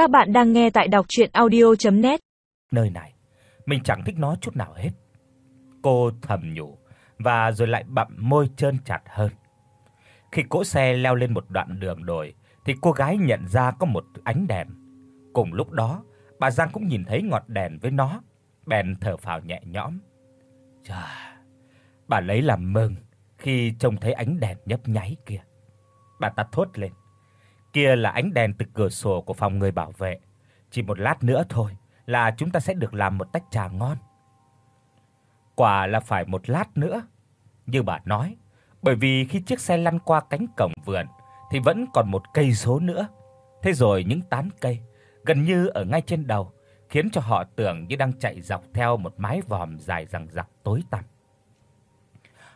Các bạn đang nghe tại đọc audio net Nơi này, mình chẳng thích nó chút nào hết. Cô thầm nhủ và rồi lại bặm môi trơn chặt hơn. Khi cỗ xe leo lên một đoạn đường đồi thì cô gái nhận ra có một ánh đèn. Cùng lúc đó, bà Giang cũng nhìn thấy ngọn đèn với nó, bèn thở phào nhẹ nhõm. Chà, bà lấy làm mừng khi trông thấy ánh đèn nhấp nháy kia. Bà ta thốt lên. Kia là ánh đèn từ cửa sổ của phòng người bảo vệ. Chỉ một lát nữa thôi là chúng ta sẽ được làm một tách trà ngon. Quả là phải một lát nữa, như bà nói, bởi vì khi chiếc xe lăn qua cánh cổng vườn thì vẫn còn một cây số nữa. Thế rồi những tán cây gần như ở ngay trên đầu khiến cho họ tưởng như đang chạy dọc theo một mái vòm dài dằng dặc tối tăm.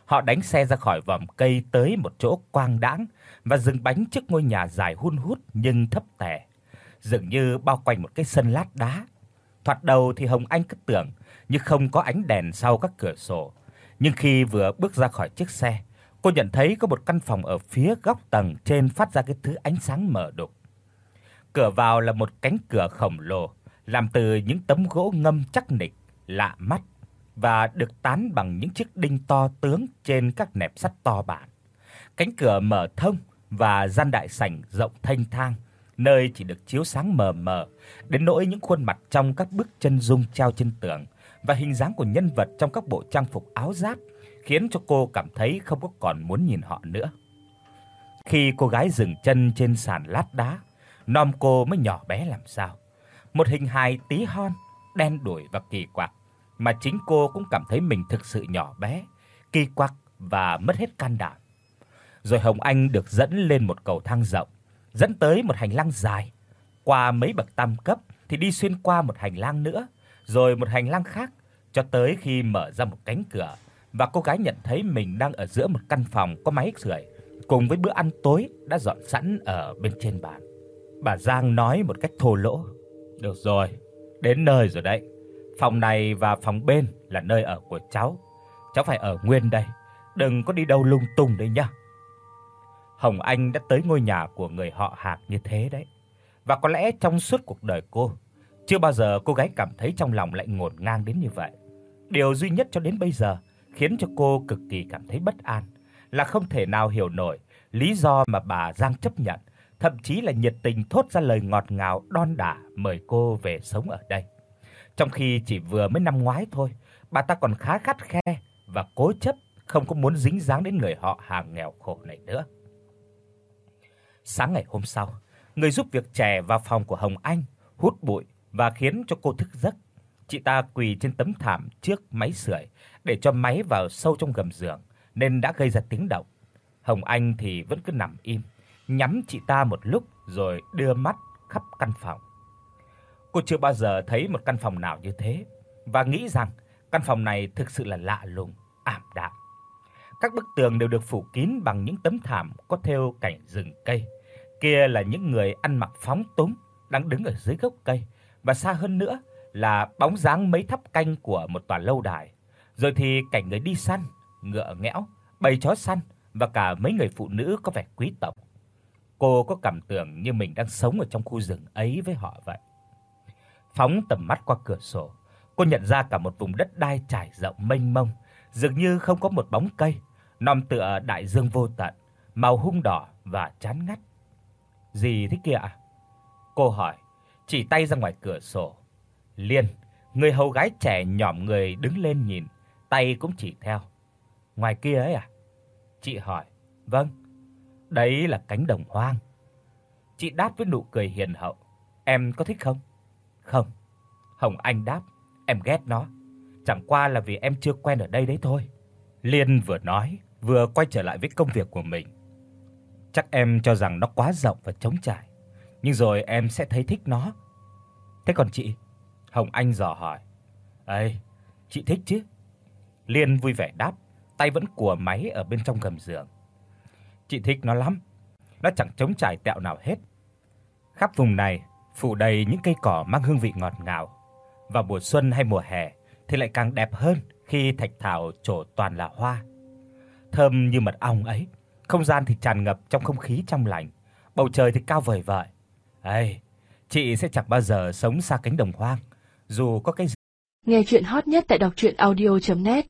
Họ đánh xe ra khỏi vòm cây tới một chỗ quang đãng và dừng bánh trước ngôi nhà dài hun hút nhưng thấp tè, dường như bao quanh một cái sân lát đá. Thoạt đầu thì Hồng Anh cứ tưởng như không có ánh đèn sau các cửa sổ, nhưng khi vừa bước ra khỏi chiếc xe, cô nhận thấy có một căn phòng ở phía góc tầng trên phát ra cái thứ ánh sáng mờ đục. Cửa vào là một cánh cửa khổng lồ, làm từ những tấm gỗ ngâm chắc nịch, lạ mắt và được tán bằng những chiếc đinh to tướng trên các nẹp sắt to bản. Cánh cửa mở thông và gian đại sảnh rộng thanh thang, nơi chỉ được chiếu sáng mờ mờ, đến nỗi những khuôn mặt trong các bức chân dung treo trên tường và hình dáng của nhân vật trong các bộ trang phục áo giáp khiến cho cô cảm thấy không có còn muốn nhìn họ nữa. Khi cô gái dừng chân trên sàn lát đá, nom cô mới nhỏ bé làm sao. Một hình hài tí hon, đen đuổi và kỳ quặc, mà chính cô cũng cảm thấy mình thực sự nhỏ bé, kỳ quặc và mất hết can đảm. Rồi Hồng Anh được dẫn lên một cầu thang rộng, dẫn tới một hành lang dài, qua mấy bậc tam cấp thì đi xuyên qua một hành lang nữa, rồi một hành lang khác cho tới khi mở ra một cánh cửa và cô gái nhận thấy mình đang ở giữa một căn phòng có máy sưởi cùng với bữa ăn tối đã dọn sẵn ở bên trên bàn. Bà Giang nói một cách thô lỗ: "Được rồi, đến nơi rồi đấy. Phòng này và phòng bên là nơi ở của cháu. Cháu phải ở nguyên đây, đừng có đi đâu lung tung đấy nhá." Hồng Anh đã tới ngôi nhà của người họ Hạc như thế đấy. Và có lẽ trong suốt cuộc đời cô, chưa bao giờ cô gái cảm thấy trong lòng lại ngổn ngang đến như vậy. Điều duy nhất cho đến bây giờ khiến cho cô cực kỳ cảm thấy bất an là không thể nào hiểu nổi lý do mà bà Giang chấp nhận, thậm chí là nhiệt tình thốt ra lời ngọt ngào đon đả mời cô về sống ở đây. Trong khi chỉ vừa mới năm ngoái thôi, bà ta còn khá khắt khe và cố chấp không có muốn dính dáng đến người họ hàng nghèo khổ này nữa. Sáng ngày hôm sau, người giúp việc trẻ vào phòng của Hồng Anh, hút bụi và khiến cho cô thức giấc. Chị ta quỳ trên tấm thảm trước máy sưởi để cho máy vào sâu trong gầm giường nên đã gây ra tiếng động. Hồng Anh thì vẫn cứ nằm im, nhắm chị ta một lúc rồi đưa mắt khắp căn phòng. Cô chưa bao giờ thấy một căn phòng nào như thế và nghĩ rằng căn phòng này thực sự là lạ lùng, ảm đạm. Các bức tường đều được phủ kín bằng những tấm thảm có thêu cảnh rừng cây. Kia là những người ăn mặc phóng túng đang đứng ở dưới gốc cây và xa hơn nữa là bóng dáng mấy tháp canh của một tòa lâu đài. Rồi thì cảnh người đi săn, ngựa nghẽo, bầy chó săn và cả mấy người phụ nữ có vẻ quý tộc. Cô có cảm tưởng như mình đang sống ở trong khu rừng ấy với họ vậy. Phóng tầm mắt qua cửa sổ, cô nhận ra cả một vùng đất đai trải rộng mênh mông, dường như không có một bóng cây, nom tựa đại dương vô tận, màu hung đỏ và chán ngắt. "Gì thế kia ạ?" Cô hỏi, chỉ tay ra ngoài cửa sổ. Liên, người hầu gái trẻ nhỏm người đứng lên nhìn, tay cũng chỉ theo. "Ngoài kia ấy à?" Chị hỏi. "Vâng." "Đấy là cánh đồng hoang." Chị đáp với nụ cười hiền hậu. "Em có thích không?" "Không." Hồng Anh đáp. "Em ghét nó. Chẳng qua là vì em chưa quen ở đây đấy thôi." Liên vừa nói, vừa quay trở lại với công việc của mình. Chắc em cho rằng nó quá rộng và trống trải, nhưng rồi em sẽ thấy thích nó. Thế còn chị? Hồng Anh dò hỏi. "Ấy, chị thích chứ?" Liên vui vẻ đáp, tay vẫn của máy ở bên trong gầm giường. "Chị thích nó lắm. Nó chẳng trống trải tẹo nào hết. Khắp vùng này phủ đầy những cây cỏ mang hương vị ngọt ngào. Vào mùa xuân hay mùa hè thì lại càng đẹp hơn khi thạch thảo trổ toàn là hoa. Thơm như mật ong ấy, không gian thì tràn ngập trong không khí trong lành, bầu trời thì cao vời vợi. Ê, chị sẽ chẳng bao giờ sống xa cánh đồng hoang, dù có cái Nghe chuyện hot nhất tại đọc audio net